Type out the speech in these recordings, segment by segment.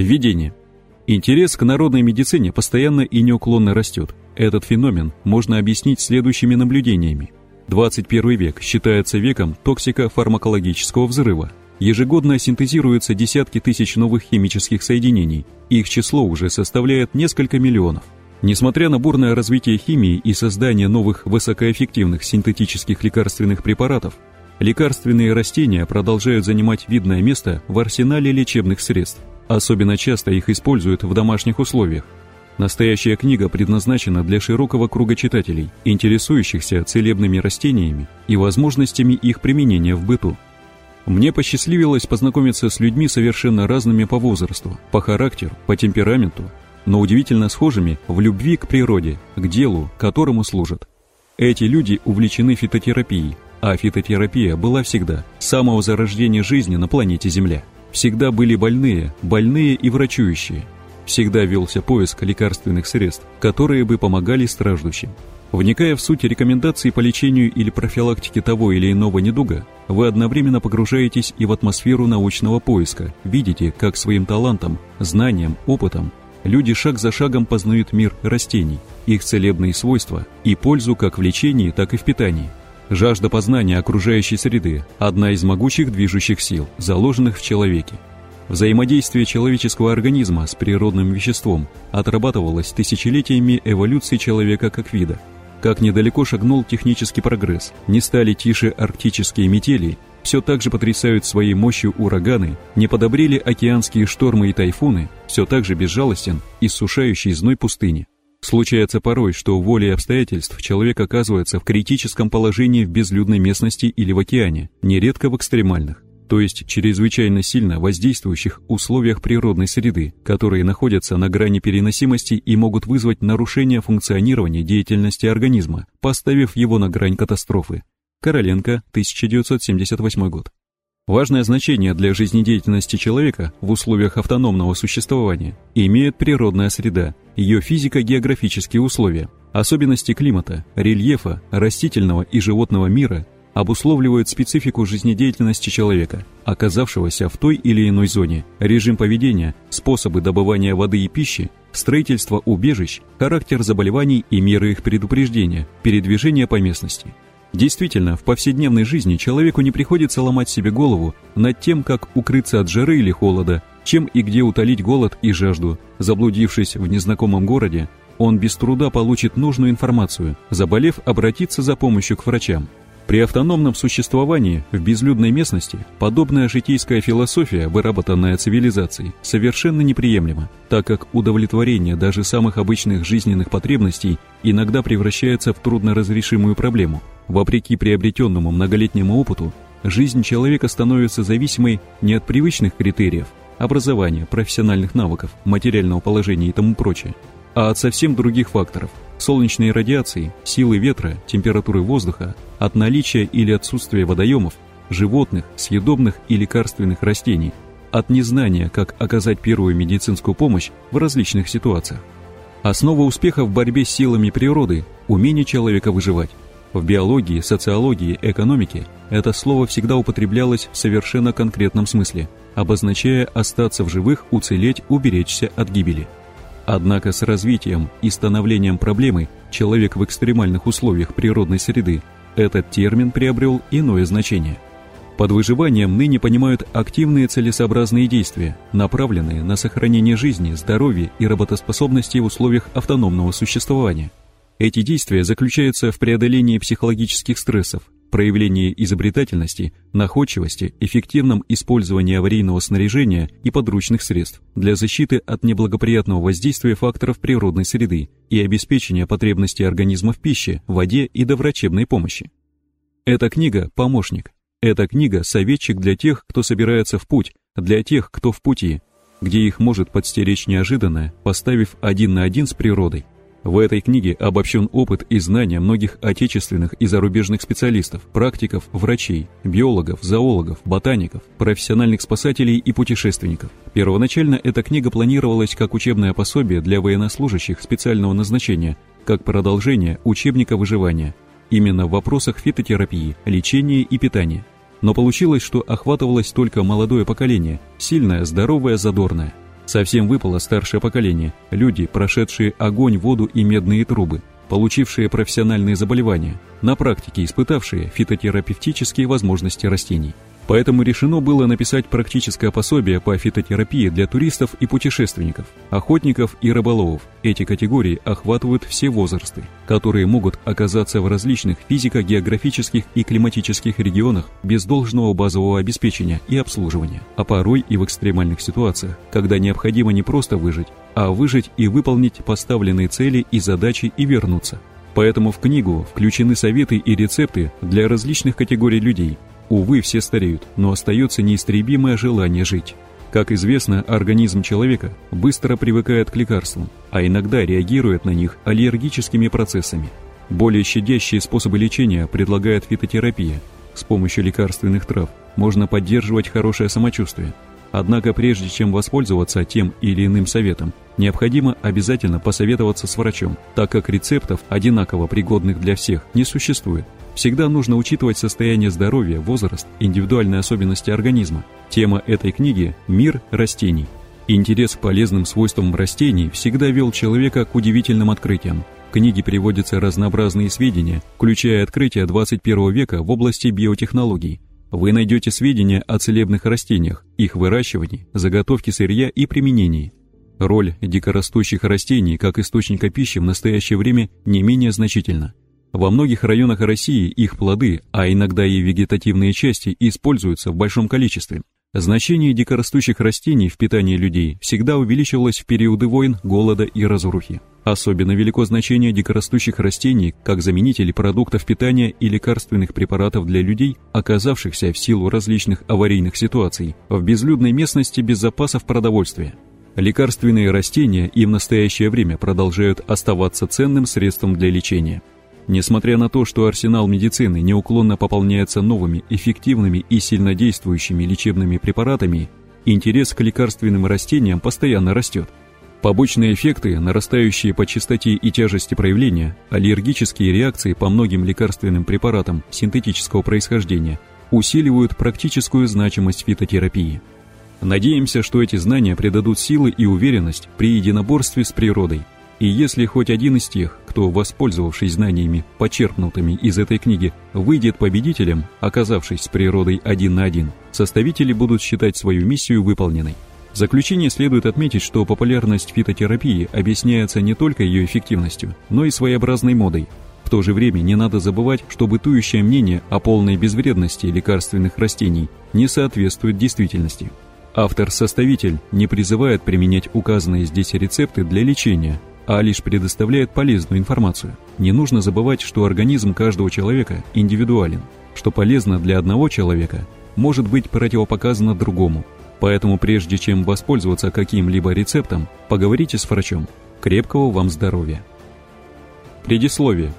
Введение. Интерес к народной медицине постоянно и неуклонно растет. Этот феномен можно объяснить следующими наблюдениями. 21 век считается веком токсико-фармакологического взрыва. Ежегодно синтезируются десятки тысяч новых химических соединений, их число уже составляет несколько миллионов. Несмотря на бурное развитие химии и создание новых высокоэффективных синтетических лекарственных препаратов, лекарственные растения продолжают занимать видное место в арсенале лечебных средств. Особенно часто их используют в домашних условиях. Настоящая книга предназначена для широкого круга читателей, интересующихся целебными растениями и возможностями их применения в быту. Мне посчастливилось познакомиться с людьми совершенно разными по возрасту, по характеру, по темпераменту, но удивительно схожими в любви к природе, к делу, которому служат. Эти люди увлечены фитотерапией, а фитотерапия была всегда, с самого зарождения жизни на планете Земля. Всегда были больные, больные и врачующие – всегда велся поиск лекарственных средств, которые бы помогали страждущим. Вникая в суть рекомендаций по лечению или профилактике того или иного недуга, вы одновременно погружаетесь и в атмосферу научного поиска, видите, как своим талантом, знанием, опытом люди шаг за шагом познают мир растений, их целебные свойства и пользу как в лечении, так и в питании. Жажда познания окружающей среды – одна из могучих движущих сил, заложенных в человеке – Взаимодействие человеческого организма с природным веществом отрабатывалось тысячелетиями эволюции человека как вида. Как недалеко шагнул технический прогресс, не стали тише арктические метели, все так же потрясают своей мощью ураганы, не подобрели океанские штормы и тайфуны, все так же безжалостен иссушающий зной пустыни. Случается порой, что волей обстоятельств человек оказывается в критическом положении в безлюдной местности или в океане, нередко в экстремальных то есть чрезвычайно сильно воздействующих условиях природной среды, которые находятся на грани переносимости и могут вызвать нарушение функционирования деятельности организма, поставив его на грань катастрофы. Короленко, 1978 год. Важное значение для жизнедеятельности человека в условиях автономного существования имеет природная среда, ее физико-географические условия, особенности климата, рельефа, растительного и животного мира обусловливают специфику жизнедеятельности человека, оказавшегося в той или иной зоне, режим поведения, способы добывания воды и пищи, строительство убежищ, характер заболеваний и меры их предупреждения, передвижение по местности. Действительно, в повседневной жизни человеку не приходится ломать себе голову над тем, как укрыться от жары или холода, чем и где утолить голод и жажду. Заблудившись в незнакомом городе, он без труда получит нужную информацию, заболев, обратиться за помощью к врачам. При автономном существовании в безлюдной местности подобная житейская философия, выработанная цивилизацией, совершенно неприемлема, так как удовлетворение даже самых обычных жизненных потребностей иногда превращается в трудноразрешимую проблему. Вопреки приобретенному многолетнему опыту, жизнь человека становится зависимой не от привычных критериев – образования, профессиональных навыков, материального положения и тому прочее, а от совсем других факторов – солнечной радиации, силы ветра, температуры воздуха, от наличия или отсутствия водоемов, животных, съедобных и лекарственных растений, от незнания, как оказать первую медицинскую помощь в различных ситуациях. Основа успеха в борьбе с силами природы – умение человека выживать. В биологии, социологии, экономике это слово всегда употреблялось в совершенно конкретном смысле, обозначая остаться в живых, уцелеть, уберечься от гибели – Однако с развитием и становлением проблемы человек в экстремальных условиях природной среды этот термин приобрел иное значение. Под выживанием ныне понимают активные целесообразные действия, направленные на сохранение жизни, здоровья и работоспособности в условиях автономного существования. Эти действия заключаются в преодолении психологических стрессов, проявление изобретательности, находчивости, эффективном использовании аварийного снаряжения и подручных средств для защиты от неблагоприятного воздействия факторов природной среды и обеспечения потребностей организма в пище, воде и доврачебной помощи. Эта книга – помощник. Эта книга – советчик для тех, кто собирается в путь, для тех, кто в пути, где их может подстеречь неожиданное, поставив один на один с природой – в этой книге обобщен опыт и знания многих отечественных и зарубежных специалистов, практиков, врачей, биологов, зоологов, ботаников, профессиональных спасателей и путешественников. Первоначально эта книга планировалась как учебное пособие для военнослужащих специального назначения, как продолжение учебника выживания, именно в вопросах фитотерапии, лечения и питания. Но получилось, что охватывалось только молодое поколение, сильное, здоровое, задорное. Совсем выпало старшее поколение, люди, прошедшие огонь, воду и медные трубы, получившие профессиональные заболевания, на практике испытавшие фитотерапевтические возможности растений. Поэтому решено было написать практическое пособие по фитотерапии для туристов и путешественников, охотников и рыболовов. Эти категории охватывают все возрасты, которые могут оказаться в различных физико-географических и климатических регионах без должного базового обеспечения и обслуживания, а порой и в экстремальных ситуациях, когда необходимо не просто выжить, а выжить и выполнить поставленные цели и задачи и вернуться. Поэтому в книгу включены советы и рецепты для различных категорий людей, Увы, все стареют, но остается неистребимое желание жить. Как известно, организм человека быстро привыкает к лекарствам, а иногда реагирует на них аллергическими процессами. Более щадящие способы лечения предлагает фитотерапия. С помощью лекарственных трав можно поддерживать хорошее самочувствие. Однако прежде чем воспользоваться тем или иным советом, необходимо обязательно посоветоваться с врачом, так как рецептов, одинаково пригодных для всех, не существует. Всегда нужно учитывать состояние здоровья, возраст, индивидуальные особенности организма. Тема этой книги – «Мир растений». Интерес к полезным свойствам растений всегда вел человека к удивительным открытиям. В книге приводятся разнообразные сведения, включая открытия 21 века в области биотехнологий. Вы найдете сведения о целебных растениях, их выращивании, заготовке сырья и применении. Роль дикорастущих растений как источника пищи в настоящее время не менее значительна. Во многих районах России их плоды, а иногда и вегетативные части, используются в большом количестве. Значение дикорастущих растений в питании людей всегда увеличивалось в периоды войн, голода и разрухи. Особенно велико значение дикорастущих растений как заменителей продуктов питания и лекарственных препаратов для людей, оказавшихся в силу различных аварийных ситуаций в безлюдной местности без запасов продовольствия. Лекарственные растения и в настоящее время продолжают оставаться ценным средством для лечения. Несмотря на то, что арсенал медицины неуклонно пополняется новыми, эффективными и сильнодействующими лечебными препаратами, интерес к лекарственным растениям постоянно растет. Побочные эффекты, нарастающие по частоте и тяжести проявления, аллергические реакции по многим лекарственным препаратам синтетического происхождения усиливают практическую значимость фитотерапии. Надеемся, что эти знания придадут силы и уверенность при единоборстве с природой – и если хоть один из тех, кто, воспользовавшись знаниями, почерпнутыми из этой книги, выйдет победителем, оказавшись с природой один на один, составители будут считать свою миссию выполненной. В заключение следует отметить, что популярность фитотерапии объясняется не только ее эффективностью, но и своеобразной модой. В то же время не надо забывать, что бытующее мнение о полной безвредности лекарственных растений не соответствует действительности. Автор-составитель не призывает применять указанные здесь рецепты для лечения, а лишь предоставляет полезную информацию. Не нужно забывать, что организм каждого человека индивидуален. Что полезно для одного человека, может быть противопоказано другому. Поэтому прежде чем воспользоваться каким-либо рецептом, поговорите с врачом. Крепкого вам здоровья. Предисловие.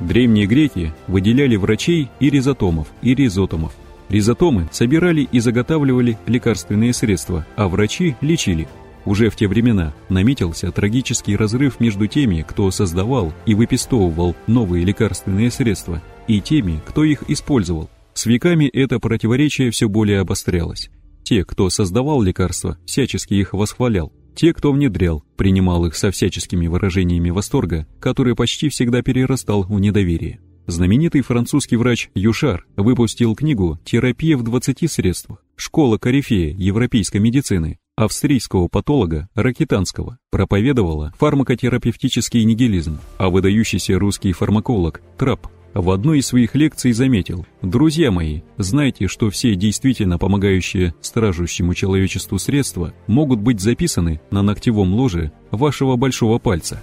Древние греки выделяли врачей и ризотомов, и ризотомов. Ризотомы собирали и заготавливали лекарственные средства, а врачи лечили – уже в те времена наметился трагический разрыв между теми, кто создавал и выпистовывал новые лекарственные средства, и теми, кто их использовал. С веками это противоречие все более обострялось. Те, кто создавал лекарства, всячески их восхвалял. Те, кто внедрял, принимал их со всяческими выражениями восторга, который почти всегда перерастал в недоверие. Знаменитый французский врач Юшар выпустил книгу «Терапия в 20 средствах. Школа корифея европейской медицины», австрийского патолога Ракитанского проповедовала фармакотерапевтический нигилизм, а выдающийся русский фармаколог Трап в одной из своих лекций заметил «Друзья мои, знайте, что все действительно помогающие стражущему человечеству средства могут быть записаны на ногтевом ложе вашего большого пальца».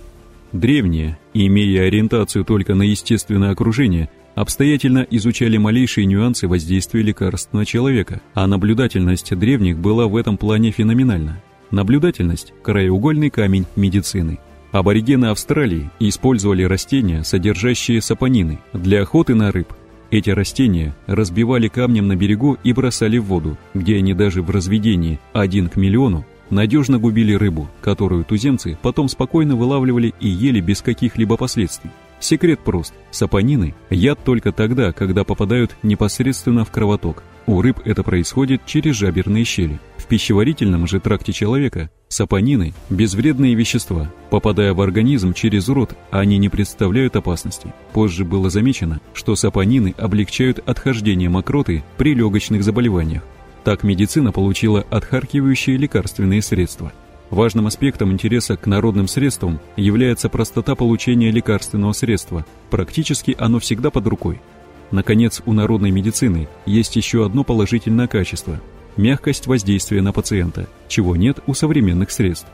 Древние, имея ориентацию только на естественное окружение, обстоятельно изучали малейшие нюансы воздействия лекарств на человека, а наблюдательность древних была в этом плане феноменальна. Наблюдательность – краеугольный камень медицины. Аборигены Австралии использовали растения, содержащие сапонины, для охоты на рыб. Эти растения разбивали камнем на берегу и бросали в воду, где они даже в разведении один к миллиону надежно губили рыбу, которую туземцы потом спокойно вылавливали и ели без каких-либо последствий. Секрет прост. Сапонины – яд только тогда, когда попадают непосредственно в кровоток. У рыб это происходит через жаберные щели. В пищеварительном же тракте человека сапонины – безвредные вещества. Попадая в организм через рот, они не представляют опасности. Позже было замечено, что сапонины облегчают отхождение мокроты при легочных заболеваниях. Так медицина получила отхаркивающие лекарственные средства. Важным аспектом интереса к народным средствам является простота получения лекарственного средства. Практически оно всегда под рукой. Наконец, у народной медицины есть еще одно положительное качество – мягкость воздействия на пациента, чего нет у современных средств.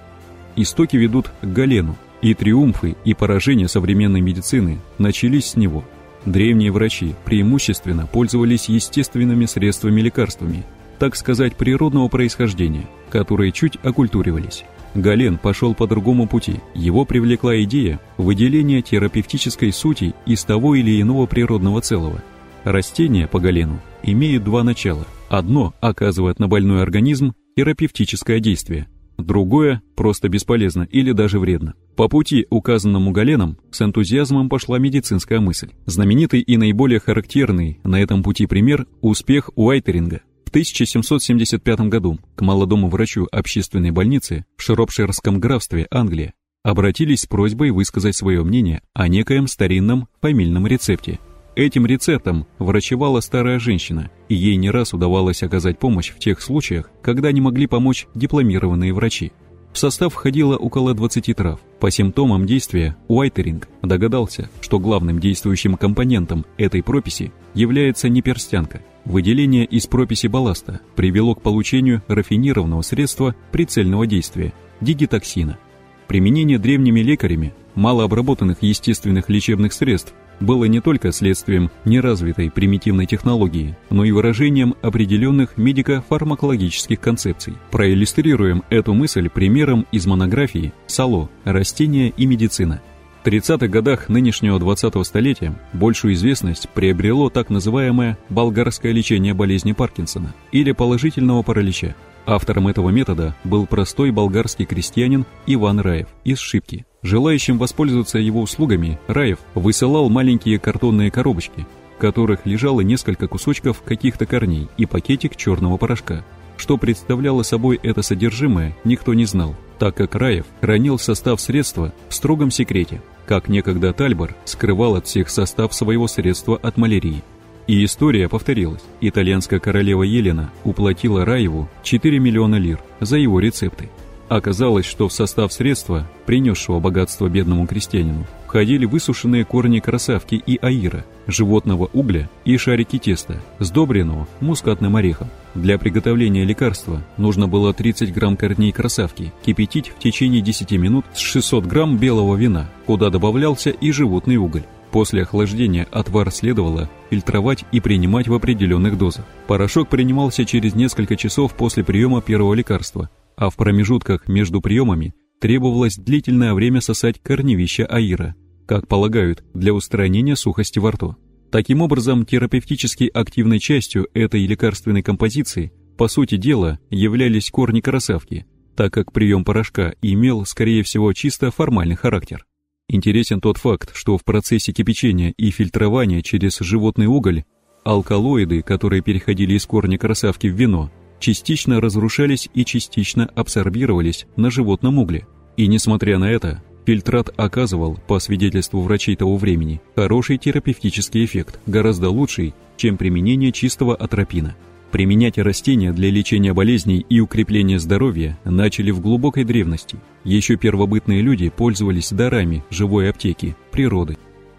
Истоки ведут к Галену, и триумфы и поражения современной медицины начались с него. Древние врачи преимущественно пользовались естественными средствами лекарствами – так сказать, природного происхождения, которые чуть окультуривались. Гален пошел по другому пути. Его привлекла идея выделения терапевтической сути из того или иного природного целого. Растения по Галену имеют два начала. Одно оказывает на больной организм терапевтическое действие, другое просто бесполезно или даже вредно. По пути, указанному Галеном, с энтузиазмом пошла медицинская мысль. Знаменитый и наиболее характерный на этом пути пример – успех Уайтеринга. В 1775 году к молодому врачу общественной больницы в Шропширском графстве Англия обратились с просьбой высказать свое мнение о некоем старинном фамильном рецепте. Этим рецептом врачевала старая женщина, и ей не раз удавалось оказать помощь в тех случаях, когда не могли помочь дипломированные врачи. В состав входило около 20 трав. По симптомам действия Уайтеринг догадался, что главным действующим компонентом этой прописи является не перстянка, Выделение из прописи балласта привело к получению рафинированного средства прицельного действия – дигитоксина. Применение древними лекарями малообработанных естественных лечебных средств было не только следствием неразвитой примитивной технологии, но и выражением определенных медико-фармакологических концепций. Проиллюстрируем эту мысль примером из монографии «Сало. Растения и медицина», 30-х годах нынешнего 20-го столетия большую известность приобрело так называемое болгарское лечение болезни Паркинсона или положительного паралича. Автором этого метода был простой болгарский крестьянин Иван Раев из Шипки. Желающим воспользоваться его услугами Раев высылал маленькие картонные коробочки, в которых лежало несколько кусочков каких-то корней и пакетик черного порошка. Что представляло собой это содержимое, никто не знал, так как Раев хранил состав средства в строгом секрете как некогда Тальбор скрывал от всех состав своего средства от малярии. И история повторилась. Итальянская королева Елена уплатила Раеву 4 миллиона лир за его рецепты. Оказалось, что в состав средства, принесшего богатство бедному крестьянину, входили высушенные корни красавки и аира, животного угля и шарики теста, сдобренного мускатным орехом. Для приготовления лекарства нужно было 30 грамм корней красавки кипятить в течение 10 минут с 600 грамм белого вина, куда добавлялся и животный уголь. После охлаждения отвар следовало фильтровать и принимать в определенных дозах. Порошок принимался через несколько часов после приема первого лекарства, а в промежутках между приемами требовалось длительное время сосать корневища аира, как полагают, для устранения сухости во рту. Таким образом, терапевтически активной частью этой лекарственной композиции, по сути дела, являлись корни красавки, так как прием порошка имел, скорее всего, чисто формальный характер. Интересен тот факт, что в процессе кипячения и фильтрования через животный уголь алкалоиды, которые переходили из корня красавки в вино, частично разрушались и частично абсорбировались на животном угле. И несмотря на это, фильтрат оказывал, по свидетельству врачей того времени, хороший терапевтический эффект, гораздо лучший, чем применение чистого атропина. Применять растения для лечения болезней и укрепления здоровья начали в глубокой древности. Еще первобытные люди пользовались дарами живой аптеки, природы.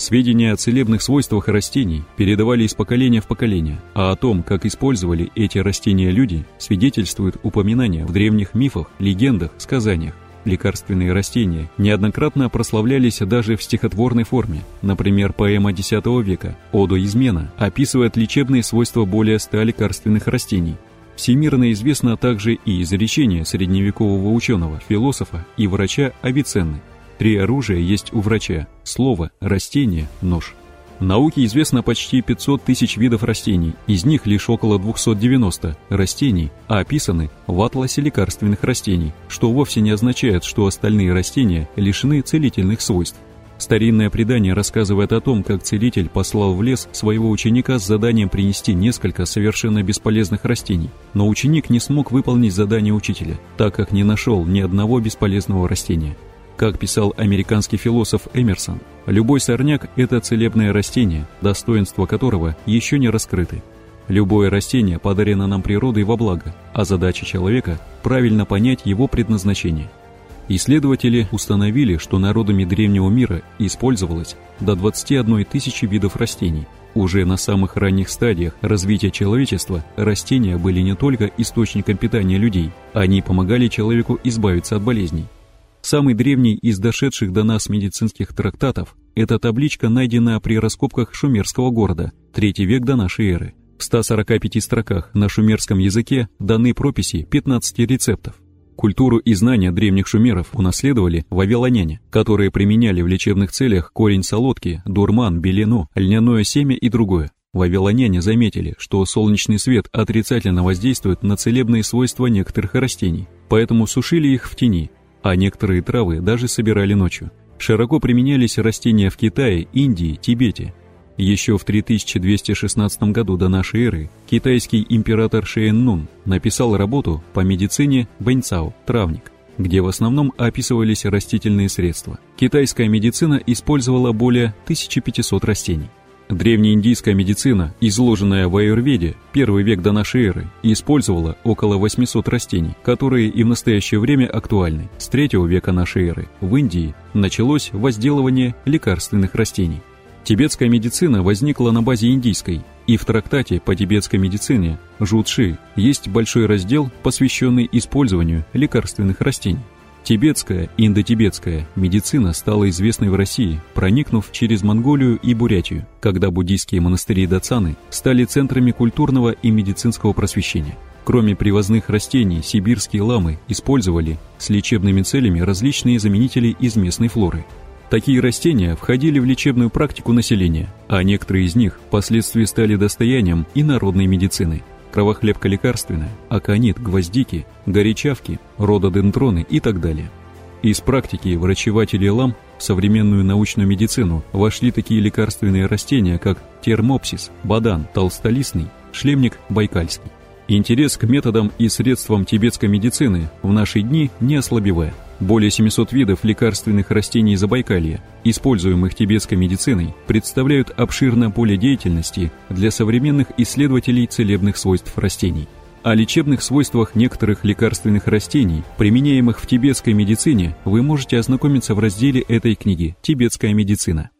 Сведения о целебных свойствах растений передавали из поколения в поколение, а о том, как использовали эти растения люди, свидетельствуют упоминания в древних мифах, легендах, сказаниях. Лекарственные растения неоднократно прославлялись даже в стихотворной форме. Например, поэма X века «Ода измена» описывает лечебные свойства более ста лекарственных растений. Всемирно известно также и изречение средневекового ученого, философа и врача Авиценны – Три оружия есть у врача – слово, растение, нож. Науке известно почти 500 тысяч видов растений, из них лишь около 290 растений, а описаны в атласе лекарственных растений, что вовсе не означает, что остальные растения лишены целительных свойств. Старинное предание рассказывает о том, как целитель послал в лес своего ученика с заданием принести несколько совершенно бесполезных растений, но ученик не смог выполнить задание учителя, так как не нашел ни одного бесполезного растения. Как писал американский философ Эмерсон, любой сорняк – это целебное растение, достоинства которого еще не раскрыты. Любое растение подарено нам природой во благо, а задача человека – правильно понять его предназначение – Исследователи установили, что народами древнего мира использовалось до 21 тысячи видов растений. Уже на самых ранних стадиях развития человечества растения были не только источником питания людей, они помогали человеку избавиться от болезней. Самый древний из дошедших до нас медицинских трактатов – это табличка, найденная при раскопках шумерского города, третий век до нашей эры. В 145 строках на шумерском языке даны прописи 15 рецептов. Культуру и знания древних шумеров унаследовали вавилоняне, которые применяли в лечебных целях корень солодки, дурман, белено, льняное семя и другое. Вавилоняне заметили, что солнечный свет отрицательно воздействует на целебные свойства некоторых растений, поэтому сушили их в тени, а некоторые травы даже собирали ночью. Широко применялись растения в Китае, Индии, Тибете, еще в 3216 году до нашей эры китайский император Шэйн Нун написал работу по медицине Бэньцао «Травник», где в основном описывались растительные средства. Китайская медицина использовала более 1500 растений. Древнеиндийская медицина, изложенная в Аюрведе, первый век до нашей эры, использовала около 800 растений, которые и в настоящее время актуальны. С третьего века нашей эры в Индии началось возделывание лекарственных растений. Тибетская медицина возникла на базе индийской, и в трактате по тибетской медицине Жутши есть большой раздел, посвященный использованию лекарственных растений. Тибетская, индотибетская медицина стала известной в России, проникнув через Монголию и Бурятию, когда буддийские монастыри Дацаны стали центрами культурного и медицинского просвещения. Кроме привозных растений, сибирские ламы использовали с лечебными целями различные заменители из местной флоры – Такие растения входили в лечебную практику населения, а некоторые из них впоследствии стали достоянием и народной медицины. Кровохлебка лекарственная, аконит, гвоздики, горячавки, рододендроны и так далее. Из практики врачевателей лам в современную научную медицину вошли такие лекарственные растения, как термопсис, бадан, толстолистный, шлемник байкальский. Интерес к методам и средствам тибетской медицины в наши дни не ослабевает. Более 700 видов лекарственных растений Забайкалья, используемых тибетской медициной, представляют обширное поле деятельности для современных исследователей целебных свойств растений. О лечебных свойствах некоторых лекарственных растений, применяемых в тибетской медицине, вы можете ознакомиться в разделе этой книги «Тибетская медицина»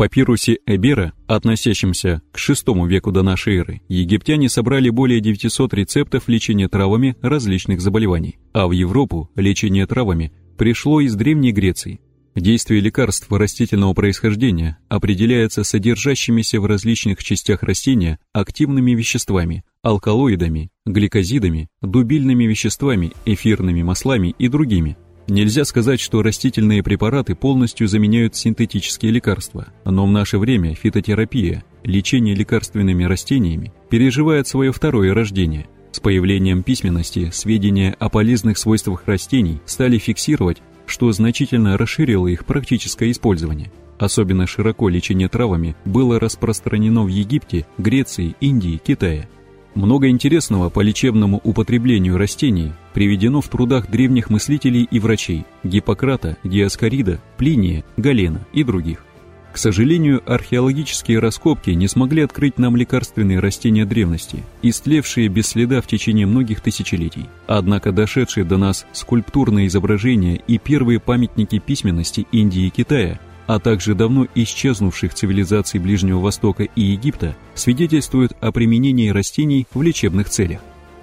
папирусе Эбера, относящемся к VI веку до нашей эры, египтяне собрали более 900 рецептов лечения травами различных заболеваний, а в Европу лечение травами пришло из Древней Греции. Действие лекарств растительного происхождения определяется содержащимися в различных частях растения активными веществами, алкалоидами, гликозидами, дубильными веществами, эфирными маслами и другими – Нельзя сказать, что растительные препараты полностью заменяют синтетические лекарства, но в наше время фитотерапия, лечение лекарственными растениями, переживает свое второе рождение. С появлением письменности сведения о полезных свойствах растений стали фиксировать, что значительно расширило их практическое использование. Особенно широко лечение травами было распространено в Египте, Греции, Индии, Китае – много интересного по лечебному употреблению растений приведено в трудах древних мыслителей и врачей Гиппократа, Диаскорида, Плиния, Галена и других. К сожалению, археологические раскопки не смогли открыть нам лекарственные растения древности, истлевшие без следа в течение многих тысячелетий. Однако дошедшие до нас скульптурные изображения и первые памятники письменности Индии и Китая а также давно исчезнувших цивилизаций Ближнего Востока и Египта, свидетельствуют о применении растений в лечебных целях.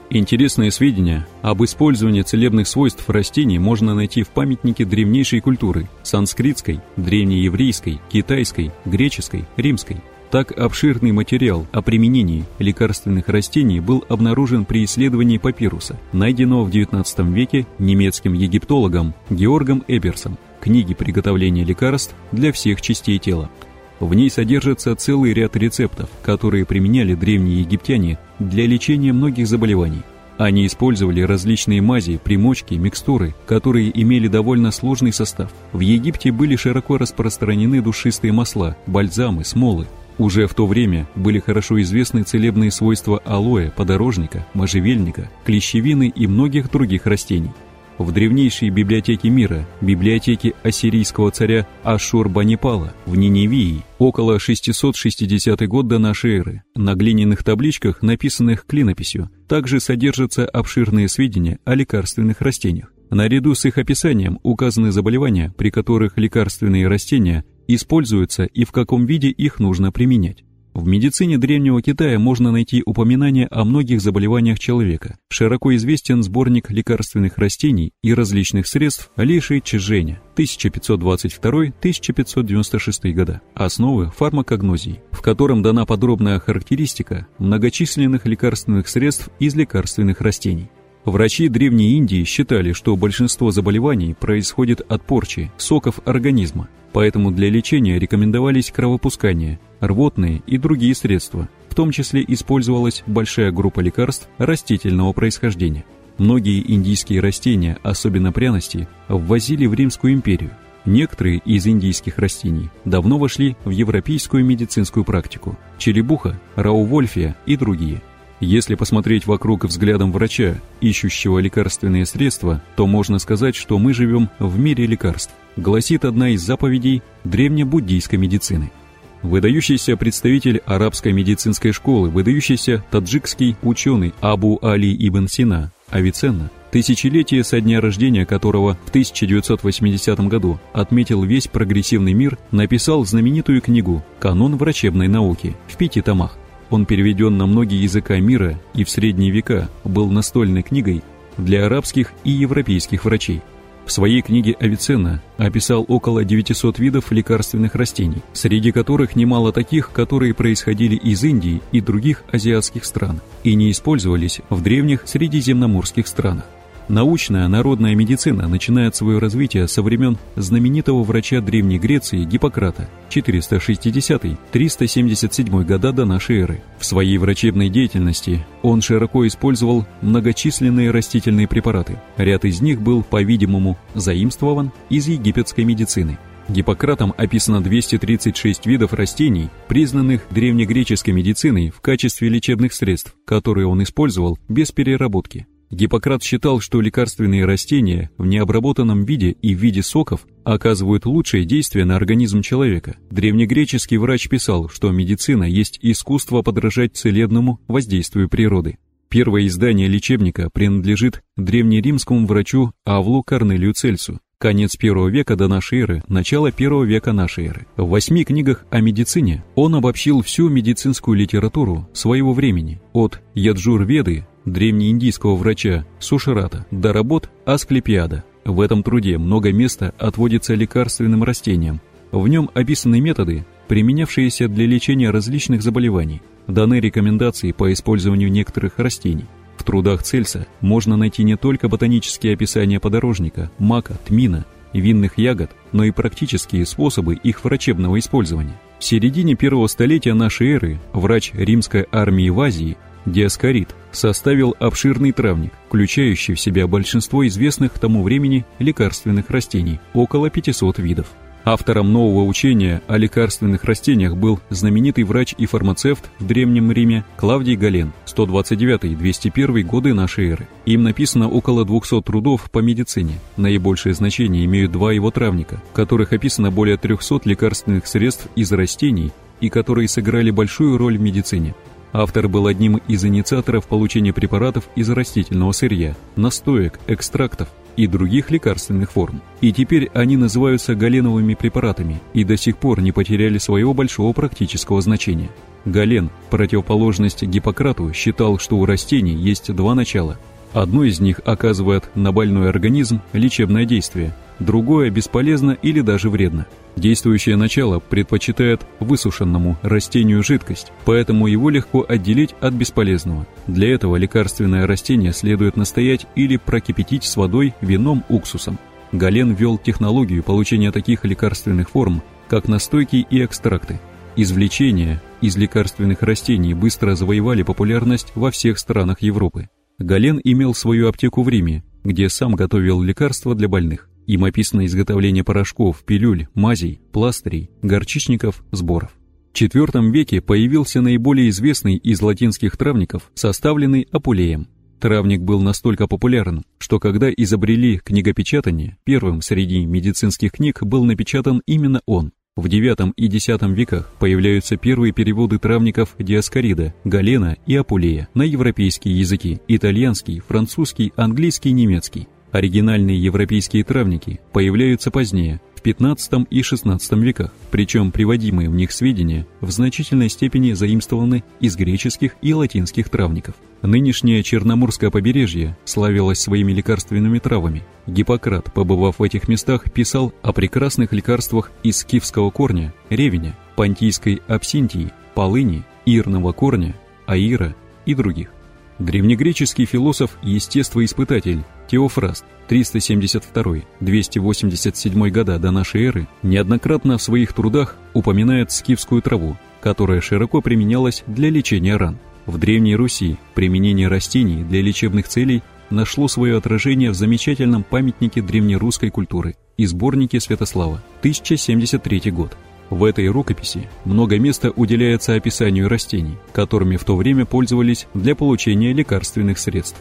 Интересные сведения об использовании целебных свойств растений можно найти в памятнике древнейшей культуры – санскритской, древнееврейской, китайской, греческой, римской. Так обширный материал о применении лекарственных растений был обнаружен при исследовании папируса, найденного в XIX веке немецким египтологом Георгом Эберсом книги приготовления лекарств для всех частей тела. В ней содержится целый ряд рецептов, которые применяли древние египтяне для лечения многих заболеваний. Они использовали различные мази, примочки, микстуры, которые имели довольно сложный состав. В Египте были широко распространены душистые масла, бальзамы, смолы. Уже в то время были хорошо известны целебные свойства алоэ, подорожника, можжевельника, клещевины и многих других растений в древнейшей библиотеке мира, библиотеке ассирийского царя Ашур-Банипала в Ниневии, около 660 год до нашей эры. На глиняных табличках, написанных клинописью, также содержатся обширные сведения о лекарственных растениях. Наряду с их описанием указаны заболевания, при которых лекарственные растения используются и в каком виде их нужно применять. В медицине Древнего Китая можно найти упоминания о многих заболеваниях человека. Широко известен сборник лекарственных растений и различных средств Ли Ши Чжэня 1522-1596 года, основы фармакогнозии, в котором дана подробная характеристика многочисленных лекарственных средств из лекарственных растений. Врачи Древней Индии считали, что большинство заболеваний происходит от порчи, соков организма, поэтому для лечения рекомендовались кровопускание, рвотные и другие средства, в том числе использовалась большая группа лекарств растительного происхождения. Многие индийские растения, особенно пряности, ввозили в Римскую империю. Некоторые из индийских растений давно вошли в европейскую медицинскую практику – черепуха, раувольфия и другие – если посмотреть вокруг взглядом врача, ищущего лекарственные средства, то можно сказать, что мы живем в мире лекарств, гласит одна из заповедей древнебуддийской медицины. Выдающийся представитель арабской медицинской школы, выдающийся таджикский ученый Абу Али Ибн Сина, Авиценна, тысячелетие со дня рождения которого в 1980 году отметил весь прогрессивный мир, написал знаменитую книгу «Канон врачебной науки» в пяти томах. Он переведен на многие языка мира и в средние века был настольной книгой для арабских и европейских врачей. В своей книге Авиценна описал около 900 видов лекарственных растений, среди которых немало таких, которые происходили из Индии и других азиатских стран и не использовались в древних средиземноморских странах. Научная народная медицина начинает свое развитие со времен знаменитого врача Древней Греции Гиппократа 460-377 года до нашей эры. В своей врачебной деятельности он широко использовал многочисленные растительные препараты. Ряд из них был, по-видимому, заимствован из египетской медицины. Гиппократом описано 236 видов растений, признанных древнегреческой медициной в качестве лечебных средств, которые он использовал без переработки. Гиппократ считал, что лекарственные растения в необработанном виде и в виде соков оказывают лучшее действие на организм человека. Древнегреческий врач писал, что медицина есть искусство подражать целебному воздействию природы. Первое издание лечебника принадлежит древнеримскому врачу Авлу Корнелию Цельсу. Конец первого века до нашей эры, начало первого века нашей эры. В восьми книгах о медицине он обобщил всю медицинскую литературу своего времени, от Яджур-Веды древнеиндийского врача Суширата до работ Асклепиада. В этом труде много места отводится лекарственным растениям. В нем описаны методы, применявшиеся для лечения различных заболеваний, даны рекомендации по использованию некоторых растений. В трудах Цельса можно найти не только ботанические описания подорожника, мака, тмина, винных ягод, но и практические способы их врачебного использования. В середине первого столетия нашей эры врач римской армии в Азии Диаскорид составил обширный травник, включающий в себя большинство известных к тому времени лекарственных растений, около 500 видов. Автором нового учения о лекарственных растениях был знаменитый врач и фармацевт в Древнем Риме Клавдий Гален, 129-201 годы нашей эры. Им написано около 200 трудов по медицине. Наибольшее значение имеют два его травника, в которых описано более 300 лекарственных средств из растений и которые сыграли большую роль в медицине. Автор был одним из инициаторов получения препаратов из растительного сырья, настоек, экстрактов и других лекарственных форм. И теперь они называются галеновыми препаратами и до сих пор не потеряли своего большого практического значения. Гален, противоположность Гиппократу, считал, что у растений есть два начала. Одно из них оказывает на больной организм лечебное действие, другое бесполезно или даже вредно. Действующее начало предпочитает высушенному растению жидкость, поэтому его легко отделить от бесполезного. Для этого лекарственное растение следует настоять или прокипятить с водой, вином, уксусом. Гален ввел технологию получения таких лекарственных форм, как настойки и экстракты. Извлечения из лекарственных растений быстро завоевали популярность во всех странах Европы. Гален имел свою аптеку в Риме, где сам готовил лекарства для больных. Им описано изготовление порошков, пилюль, мазей, пластырей, горчичников, сборов. В IV веке появился наиболее известный из латинских травников, составленный Апулеем. Травник был настолько популярен, что когда изобрели книгопечатание, первым среди медицинских книг был напечатан именно он. В IX и X веках появляются первые переводы травников Диаскорида, Галена и Апулея на европейские языки – итальянский, французский, английский, немецкий. Оригинальные европейские травники появляются позднее, в XV и XVI веках, причем приводимые в них сведения в значительной степени заимствованы из греческих и латинских травников. Нынешнее Черноморское побережье славилось своими лекарственными травами. Гиппократ, побывав в этих местах, писал о прекрасных лекарствах из скифского корня, ревеня, понтийской абсинтии, полыни, ирного корня, аира и других. Древнегреческий философ и естествоиспытатель Теофраст 372-287 года до нашей эры неоднократно в своих трудах упоминает скифскую траву, которая широко применялась для лечения ран. В Древней Руси применение растений для лечебных целей нашло свое отражение в замечательном памятнике древнерусской культуры и сборнике Святослава, 1073 год. В этой рукописи много места уделяется описанию растений, которыми в то время пользовались для получения лекарственных средств.